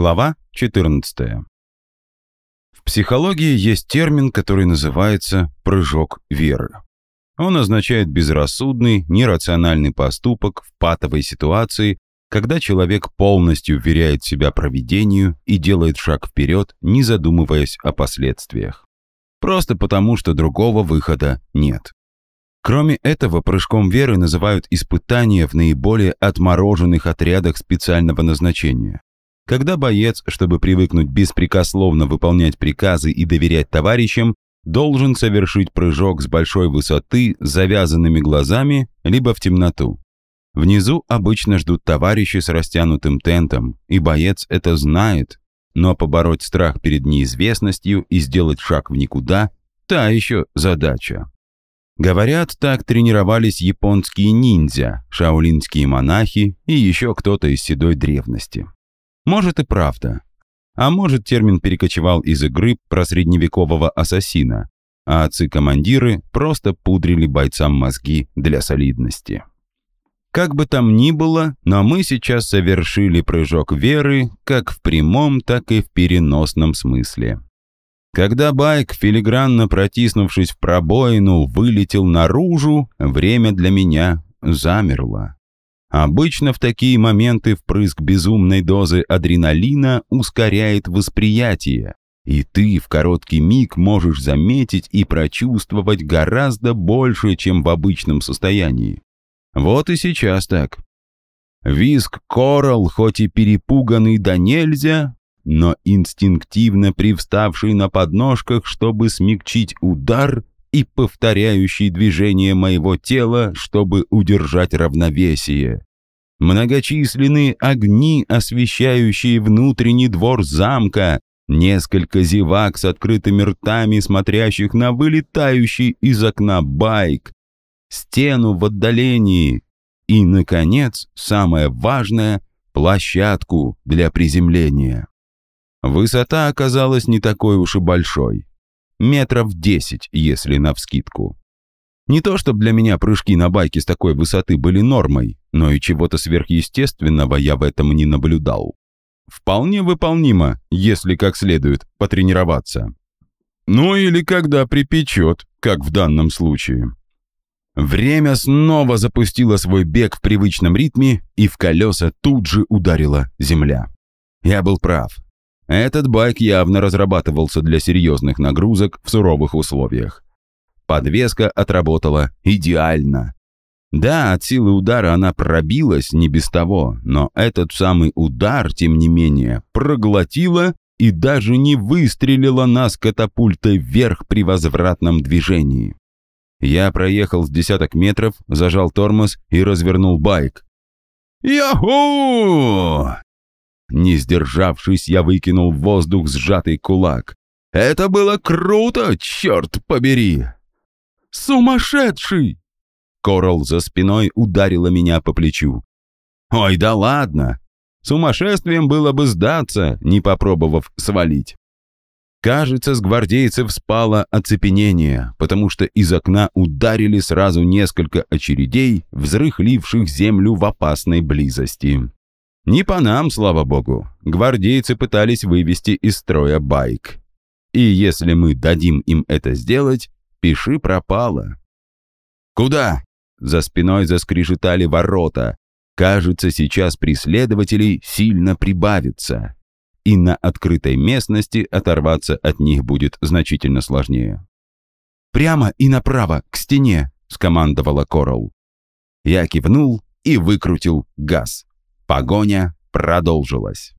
Глава 14. В психологии есть термин, который называется «прыжок веры». Он означает безрассудный, нерациональный поступок в патовой ситуации, когда человек полностью вверяет себя проведению и делает шаг вперед, не задумываясь о последствиях. Просто потому, что другого выхода нет. Кроме этого, прыжком веры называют испытания в наиболее отмороженных отрядах специального назначения. Когда боец, чтобы привыкнуть беспрекословно выполнять приказы и доверять товарищам, должен совершить прыжок с большой высоты с завязанными глазами, либо в темноту. Внизу обычно ждут товарищи с растянутым тентом, и боец это знает, но побороть страх перед неизвестностью и сделать шаг в никуда – та еще задача. Говорят, так тренировались японские ниндзя, шаолинские монахи и еще кто-то из седой древности. Может и правда. А может термин перекочевал из игры про средневекового ассасина, а отцы-командиры просто пудрили бойцам мозги для солидности. Как бы там ни было, но мы сейчас совершили прыжок веры как в прямом, так и в переносном смысле. Когда байк, филигранно протиснувшись в пробоину, вылетел наружу, время для меня замерло. Обычно в такие моменты впрыск безумной дозы адреналина ускоряет восприятие, и ты в короткий миг можешь заметить и прочувствовать гораздо больше, чем в обычном состоянии. Вот и сейчас так. Виск Коралл, хоть и перепуганный да нельзя, но инстинктивно привставший на подножках, чтобы смягчить удар и повторяющий движение моего тела, чтобы удержать равновесие. Многочисленные огни, освещающие внутренний двор замка, несколько зевак с открытыми ртами, смотрящих на вылетающий из окна байк, стену в отдалении и, наконец, самое важное — площадку для приземления. Высота оказалась не такой уж и большой метров десять, если навскидку. Не то чтобы для меня прыжки на байке с такой высоты были нормой, но и чего-то сверхъестественного я в этом не наблюдал. Вполне выполнимо, если как следует потренироваться. Ну или когда припечет, как в данном случае. Время снова запустило свой бег в привычном ритме, и в колеса тут же ударила земля. Я был прав. Этот байк явно разрабатывался для серьезных нагрузок в суровых условиях. Подвеска отработала идеально. Да, от силы удара она пробилась не без того, но этот самый удар, тем не менее, проглотила и даже не выстрелила нас катапультой вверх при возвратном движении. Я проехал с десяток метров, зажал тормоз и развернул байк. «Яху!» Не сдержавшись, я выкинул в воздух сжатый кулак. «Это было круто, черт побери!» «Сумасшедший!» Корал за спиной ударила меня по плечу. «Ой, да ладно! Сумасшествием было бы сдаться, не попробовав свалить». Кажется, с гвардейцев спало оцепенение, потому что из окна ударили сразу несколько очередей, взрыхливших землю в опасной близости. Не по нам, слава богу. Гвардейцы пытались вывести из строя байк. И если мы дадим им это сделать, пиши пропало. «Куда?» За спиной заскрежетали ворота. Кажется, сейчас преследователей сильно прибавится. И на открытой местности оторваться от них будет значительно сложнее. «Прямо и направо, к стене», — скомандовала Корал. Я кивнул и выкрутил газ. Погоня продолжилась.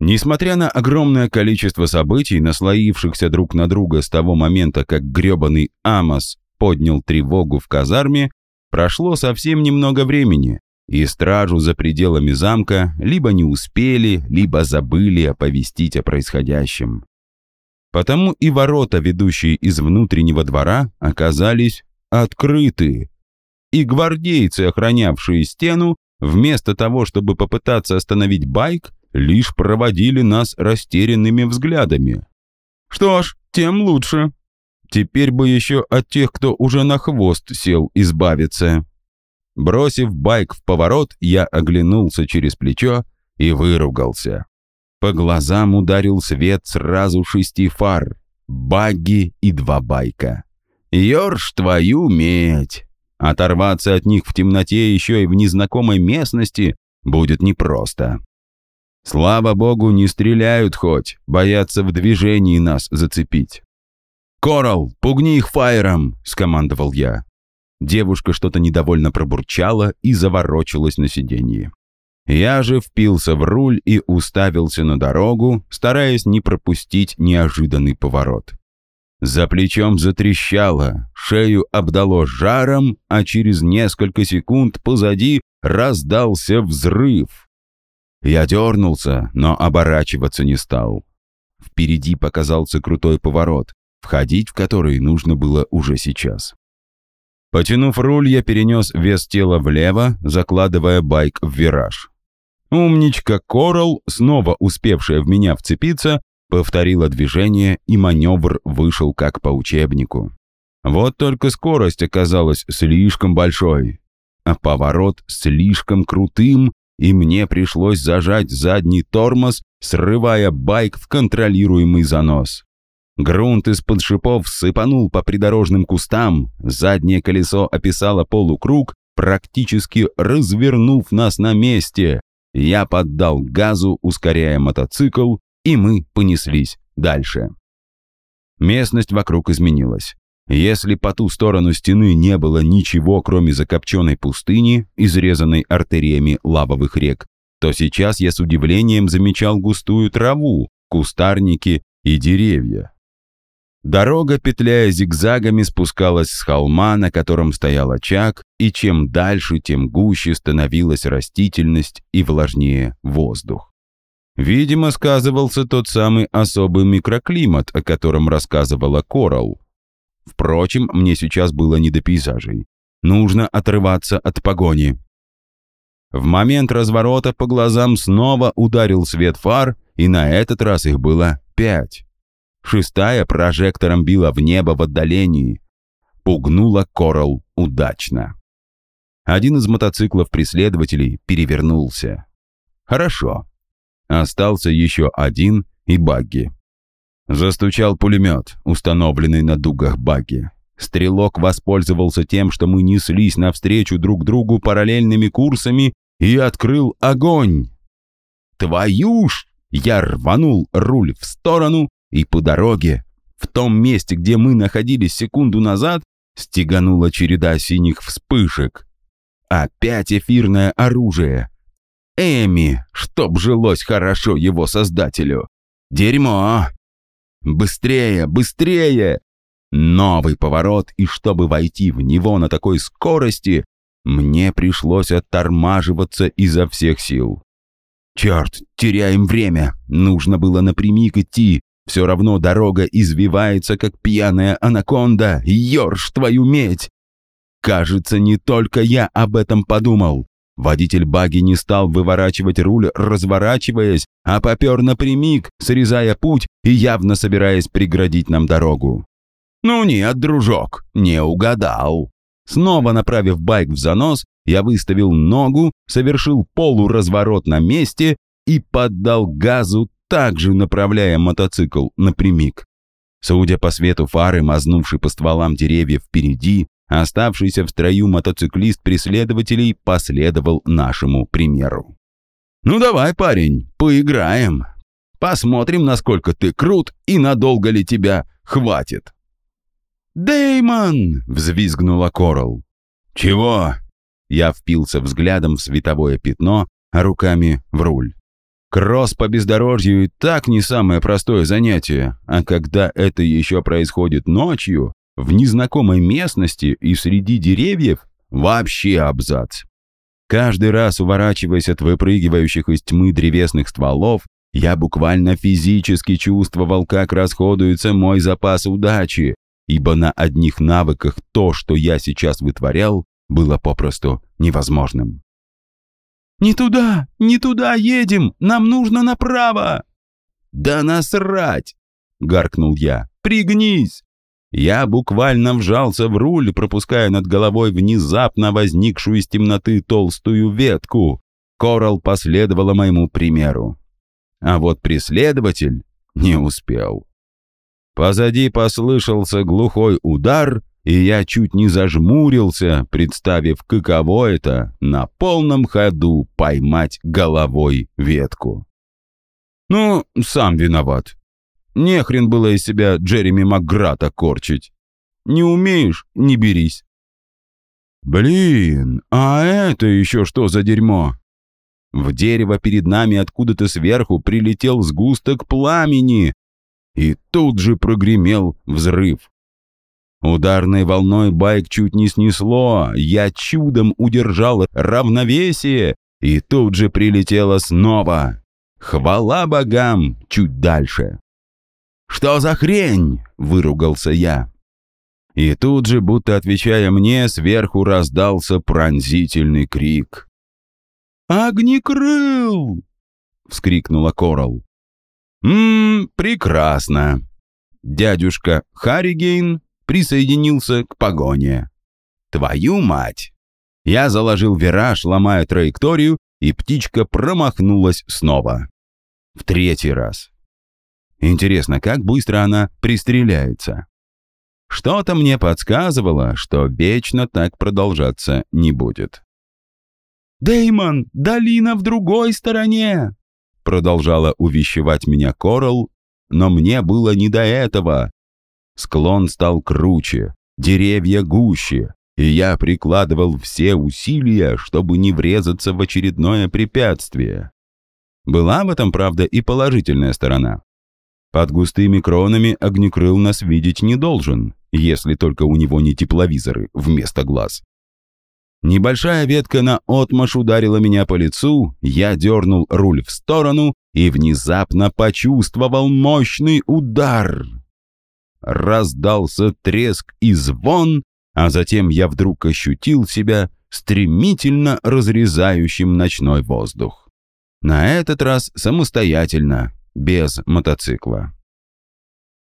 Несмотря на огромное количество событий, наслоившихся друг на друга с того момента, как грёбаный Амос поднял тревогу в казарме, прошло совсем немного времени, и стражу за пределами замка либо не успели, либо забыли оповестить о происходящем. Потому и ворота, ведущие из внутреннего двора, оказались открыты, и гвардейцы, охранявшие стену, вместо того, чтобы попытаться остановить байк, лишь проводили нас растерянными взглядами. Что ж, тем лучше. Теперь бы еще от тех, кто уже на хвост сел, избавиться. Бросив байк в поворот, я оглянулся через плечо и выругался. По глазам ударил свет сразу шести фар, багги и два байка. «Ёрш твою медь!» Оторваться от них в темноте еще и в незнакомой местности будет непросто. Слава богу, не стреляют хоть, боятся в движении нас зацепить. «Коралл, пугни их фаером!» – скомандовал я. Девушка что-то недовольно пробурчала и заворочилась на сиденье. Я же впился в руль и уставился на дорогу, стараясь не пропустить неожиданный поворот. За плечом затрещало, шею обдало жаром, а через несколько секунд позади раздался взрыв. Я дернулся, но оборачиваться не стал. Впереди показался крутой поворот, входить в который нужно было уже сейчас. Потянув руль, я перенес вес тела влево, закладывая байк в вираж. Умничка Корал, снова успевшая в меня вцепиться, повторила движение, и маневр вышел как по учебнику. Вот только скорость оказалась слишком большой, а поворот слишком крутым, и мне пришлось зажать задний тормоз, срывая байк в контролируемый занос. Грунт из-под шипов сыпанул по придорожным кустам, заднее колесо описало полукруг, практически развернув нас на месте. Я поддал газу, ускоряя мотоцикл, и мы понеслись дальше. Местность вокруг изменилась. Если по ту сторону стены не было ничего, кроме закопченной пустыни, изрезанной артериями лавовых рек, то сейчас я с удивлением замечал густую траву, кустарники и деревья. Дорога, петляя зигзагами, спускалась с холма, на котором стоял очаг, и чем дальше, тем гуще становилась растительность и влажнее воздух. Видимо, сказывался тот самый особый микроклимат, о котором рассказывала Корал. Впрочем, мне сейчас было не до пейзажей. Нужно отрываться от погони. В момент разворота по глазам снова ударил свет фар, и на этот раз их было пять. Шестая прожектором била в небо в отдалении. Пугнула Корал удачно. Один из мотоциклов преследователей перевернулся. Хорошо. Остался еще один и багги. Застучал пулемет, установленный на дугах багги. Стрелок воспользовался тем, что мы неслись навстречу друг другу параллельными курсами и открыл огонь. «Твою ж!» Я рванул руль в сторону, и по дороге, в том месте, где мы находились секунду назад, стеганула череда синих вспышек. Опять эфирное оружие. Эми, чтоб жилось хорошо его создателю. Дерьмо! Быстрее, быстрее! Новый поворот, и чтобы войти в него на такой скорости, мне пришлось оттормаживаться изо всех сил. Черт, теряем время. Нужно было напрямик идти, все равно дорога извивается, как пьяная анаконда. Ёрш твою медь! Кажется, не только я об этом подумал. Водитель баги не стал выворачивать руль, разворачиваясь, а попер напрямик, срезая путь и явно собираясь преградить нам дорогу. «Ну нет, дружок, не угадал». Снова направив байк в занос, я выставил ногу, совершил полуразворот на месте и поддал газу также направляя мотоцикл напрямик. Судя по свету фары, мазнувший по стволам деревьев впереди, оставшийся в строю мотоциклист преследователей последовал нашему примеру. «Ну давай, парень, поиграем. Посмотрим, насколько ты крут и надолго ли тебя хватит». «Дэймон!» — взвизгнула Корал. «Чего?» Я впился взглядом в световое пятно, а руками в руль. Кросс по бездорожью и так не самое простое занятие, а когда это еще происходит ночью, в незнакомой местности и среди деревьев, вообще абзац. Каждый раз, уворачиваясь от выпрыгивающих из тьмы древесных стволов, я буквально физически чувствовал, как расходуется мой запас удачи, ибо на одних навыках то, что я сейчас вытворял, было попросту невозможным. «Не туда! Не туда едем! Нам нужно направо!» «Да насрать!» — гаркнул я. «Пригнись!» Я буквально вжался в руль, пропуская над головой внезапно возникшую из темноты толстую ветку. Корал последовала моему примеру. а вот преследователь не успел. Позади послышался глухой удар, и я чуть не зажмурился, представив, каково это на полном ходу поймать головой ветку. Ну, сам виноват. Не хрен было из себя Джереми Макграта корчить. Не умеешь – не берись. Блин, а это еще что за дерьмо? В дерево перед нами откуда-то сверху прилетел сгусток пламени, и тут же прогремел взрыв. Ударной волной байк чуть не снесло, я чудом удержал равновесие, и тут же прилетело снова. Хвала богам чуть дальше. «Что за хрень?» – выругался я. И тут же, будто отвечая мне, сверху раздался пронзительный крик. «Огнекрыл!» — вскрикнула Корал. «Ммм, прекрасно!» Дядюшка Харригейн присоединился к погоне. «Твою мать!» Я заложил вираж, ломая траекторию, и птичка промахнулась снова. В третий раз. Интересно, как быстро она пристреляется? Что-то мне подсказывало, что вечно так продолжаться не будет. «Дэймон, долина в другой стороне!» Продолжала увещевать меня Корал, но мне было не до этого. Склон стал круче, деревья гуще, и я прикладывал все усилия, чтобы не врезаться в очередное препятствие. Была в этом, правда, и положительная сторона. Под густыми кронами огнекрыл нас видеть не должен, если только у него не тепловизоры вместо глаз. Небольшая ветка на отмаш ударила меня по лицу, я дернул руль в сторону и внезапно почувствовал мощный удар. Раздался треск и звон, а затем я вдруг ощутил себя стремительно разрезающим ночной воздух. На этот раз самостоятельно, без мотоцикла.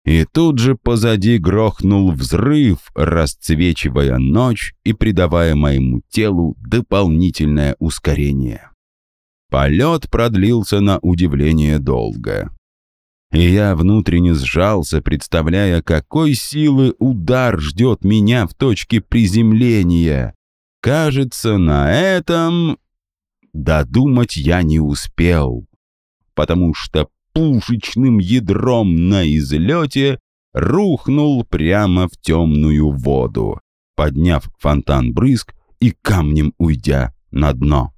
И тут же позади грохнул взрыв, расцвечивая ночь и придавая моему телу дополнительное ускорение. Полет продлился на удивление долго. И я внутренне сжался, представляя, какой силы удар ждет меня в точке приземления. Кажется, на этом додумать я не успел, потому что пушечным ядром на излете рухнул прямо в темную воду, подняв фонтан брызг и камнем уйдя на дно.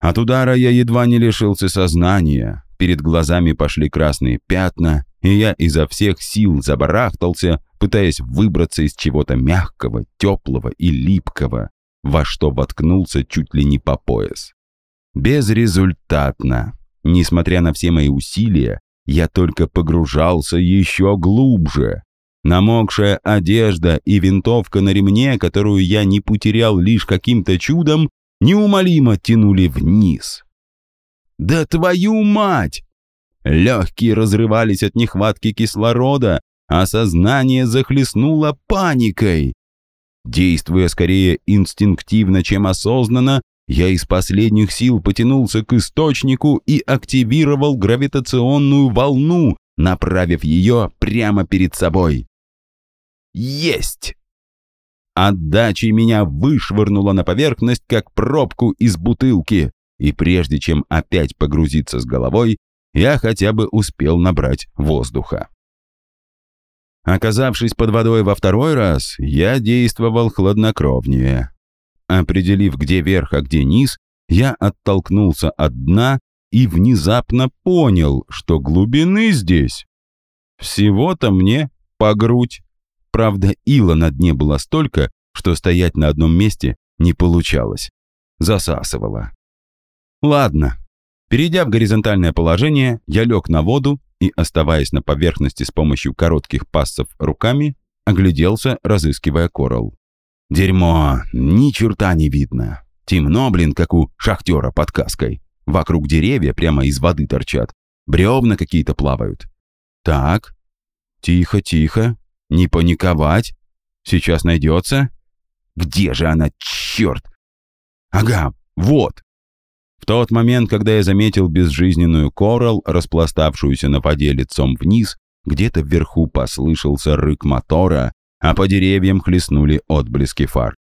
От удара я едва не лишился сознания, перед глазами пошли красные пятна, и я изо всех сил забарахтался, пытаясь выбраться из чего-то мягкого, теплого и липкого, во что воткнулся чуть ли не по пояс. Безрезультатно. Несмотря на все мои усилия, я только погружался еще глубже. Намокшая одежда и винтовка на ремне, которую я не потерял лишь каким-то чудом, неумолимо тянули вниз. «Да твою мать!» Легкие разрывались от нехватки кислорода, а сознание захлестнуло паникой. Действуя скорее инстинктивно, чем осознанно, я из последних сил потянулся к источнику и активировал гравитационную волну, направив ее прямо перед собой. Есть! Отдачей меня вышвырнуло на поверхность, как пробку из бутылки, и прежде чем опять погрузиться с головой, я хотя бы успел набрать воздуха. Оказавшись под водой во второй раз, я действовал хладнокровнее. Определив, где верх, а где низ, я оттолкнулся от дна и внезапно понял, что глубины здесь всего-то мне по грудь. Правда, ила на дне было столько, что стоять на одном месте не получалось. Засасывало. Ладно. Перейдя в горизонтальное положение, я лег на воду и, оставаясь на поверхности с помощью коротких пассов руками, огляделся, разыскивая коралл. Дерьмо, ни черта не видно. Темно, блин, как у шахтера под каской. Вокруг деревья прямо из воды торчат. Бревна какие-то плавают. Так, тихо, тихо, не паниковать. Сейчас найдется. Где же она, черт? Ага, вот. В тот момент, когда я заметил безжизненную коралл, распластавшуюся на воде лицом вниз, где-то вверху послышался рык мотора, а по деревьям хлестнули отблески фар.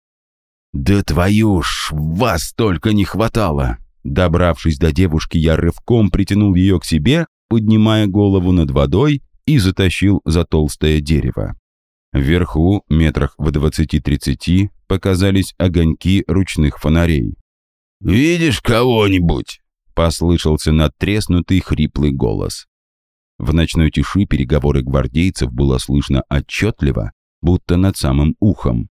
«Да твою ж, вас только не хватало!» Добравшись до девушки, я рывком притянул ее к себе, поднимая голову над водой и затащил за толстое дерево. Вверху, метрах в двадцати-тридцати, показались огоньки ручных фонарей. «Видишь кого-нибудь?» — послышался надтреснутый хриплый голос. В ночной тиши переговоры гвардейцев было слышно отчетливо, будто над самым ухом.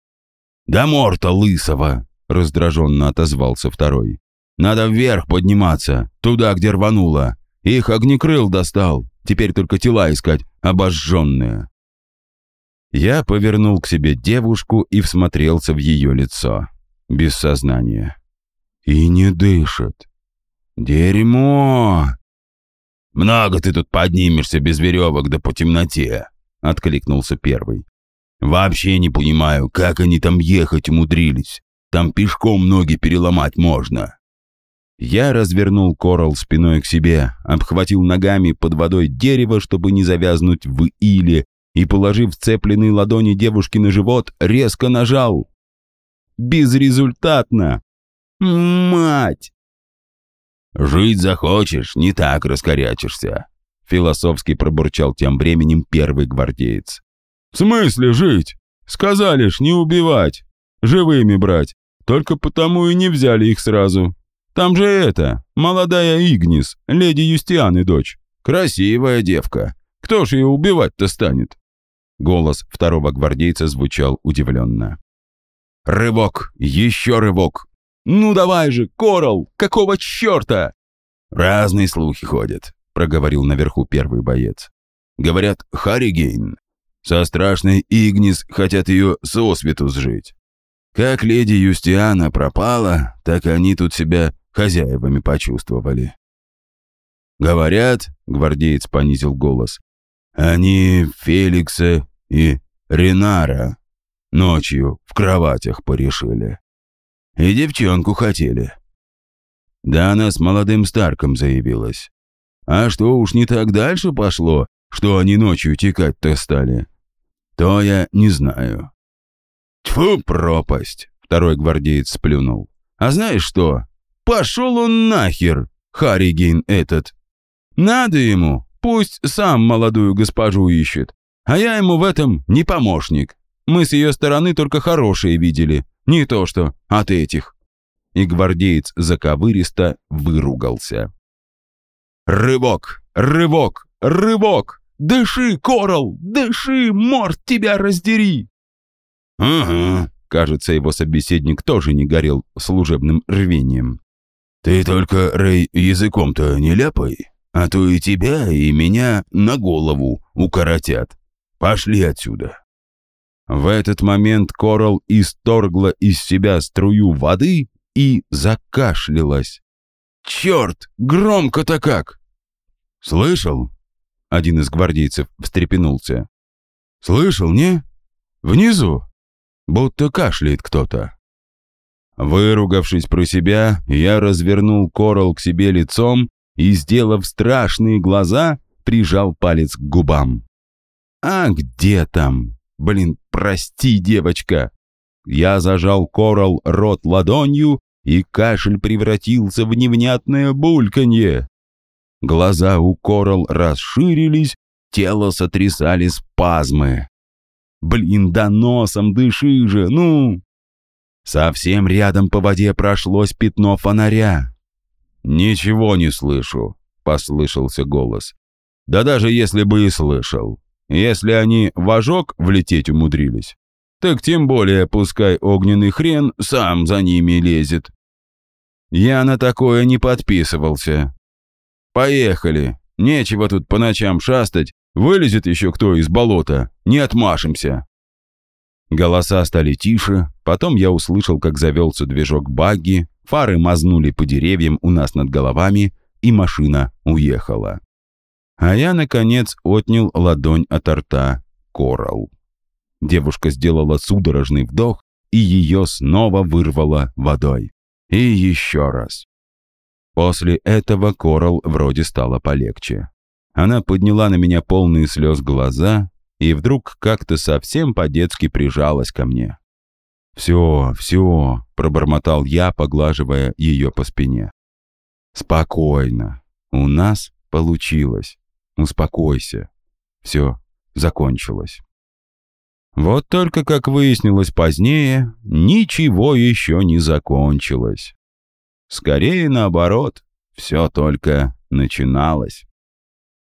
«Да морта лысого!» — раздраженно отозвался второй. «Надо вверх подниматься, туда, где рвануло. Их огнекрыл достал, теперь только тела искать, обожженные». Я повернул к себе девушку и всмотрелся в ее лицо. Без сознания. И не дышит. Дерьмо! «Много ты тут поднимешься без веревок да по темноте», — откликнулся первый. «Вообще не понимаю, как они там ехать умудрились. Там пешком ноги переломать можно». Я развернул Корал спиной к себе, обхватил ногами под водой дерево, чтобы не завязнуть в иле, и, положив цепленные ладони девушки на живот, резко нажал. Безрезультатно. Мать! «Жить захочешь, не так раскорячишься», — философски пробурчал тем временем первый гвардеец. «В смысле жить? Сказали ж не убивать, живыми брать. Только потому и не взяли их сразу. Там же это, молодая Игнис, леди Юстианы дочь. Красивая девка. Кто ж ее убивать-то станет?» Голос второго гвардейца звучал удивленно. «Рывок! Еще рывок! Ну давай же, Корал! Какого черта?» «Разные слухи ходят», — проговорил наверху первый боец. «Говорят, Харригейн. Со страшной Игнис хотят ее сосвету сжить. Как леди Юстиана пропала, так они тут себя хозяевами почувствовали». «Говорят», — гвардеец понизил голос, «они Феликса и Ренара ночью в кроватях порешили. И девчонку хотели. Да она с молодым Старком заявилась. А что уж не так дальше пошло, что они ночью текать-то стали? То я не знаю. Тьфу, пропасть! Второй гвардеец сплюнул. А знаешь что? Пошел он нахер, Харригейн этот. Надо ему, пусть сам молодую госпожу ищет. А я ему в этом не помощник. Мы с ее стороны только хорошие видели, не то что от этих». И гвардеец заковыристо выругался. «Рывок! Рывок! Рывок! Дыши, Корал! Дыши, морд тебя раздери!» «Угу», кажется, его собеседник тоже не горел служебным рвением. «Ты только, Рэй, языком-то не ляпай, а то и тебя, и меня на голову укоротят. Пошли отсюда!» В этот момент Корал исторгла из себя струю воды и закашлялась. «Черт! Громко-то как!» «Слышал?» Один из гвардейцев встрепенулся. «Слышал, не? Внизу? Будто кашляет кто-то». Выругавшись про себя, я развернул Корал к себе лицом и, сделав страшные глаза, прижал палец к губам. «А где там? Блин, прости, девочка!» Я зажал Корал рот ладонью, и кашель превратился в невнятное бульканье. Глаза у Корал расширились, тело сотрясали спазмы. «Блин, да носом дыши же, ну!» Совсем рядом по воде прошлось пятно фонаря. «Ничего не слышу», — послышался голос. «Да даже если бы и слышал. Если они в ожог влететь умудрились, так тем более пускай огненный хрен сам за ними лезет. Я на такое не подписывался. Поехали. Нечего тут по ночам шастать. Вылезет еще кто из болота. Не отмашемся. Голоса стали тише. Потом я услышал, как завелся движок багги. Фары мазнули по деревьям у нас над головами, и машина уехала. А я, наконец, отнял ладонь от рта Корал. Девушка сделала судорожный вдох, и ее снова вырвало водой. И еще раз. После этого Корал вроде стало полегче. Она подняла на меня полные слез глаза и вдруг как-то совсем по-детски прижалась ко мне. «Все, все», — пробормотал я, поглаживая ее по спине. «Спокойно. У нас получилось. Успокойся. Все, закончилось». Вот только, как выяснилось позднее, ничего еще не закончилось. Скорее наоборот, все только начиналось.